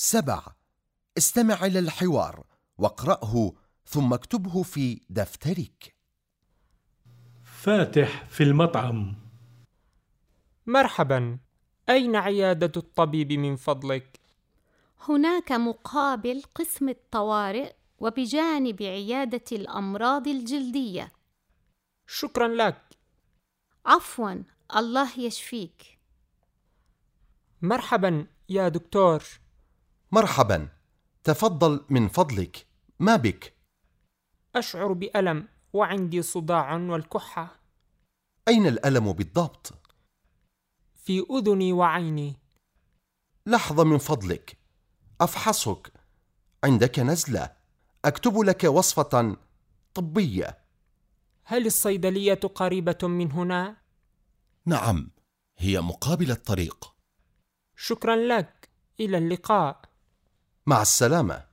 سبع. استمع إلى الحوار واقرأه ثم اكتبه في دفترك. فاتح في المطعم. مرحبا. أين عيادة الطبيب من فضلك؟ هناك مقابل قسم الطوارئ وبجانب عيادة الأمراض الجلدية. شكرا لك. عفوا الله يشفيك. مرحبا يا دكتور. مرحبا. تفضل من فضلك. ما بك؟ أشعر بألم وعندي صداع والكحة. أين الألم بالضبط؟ في أذني وعيني. لحظة من فضلك. أفحصك. عندك نزلة. أكتب لك وصفة طبية. هل الصيدلية قريبة من هنا؟ نعم. هي مقابل الطريق. شكرا لك. إلى اللقاء. مع السلامة.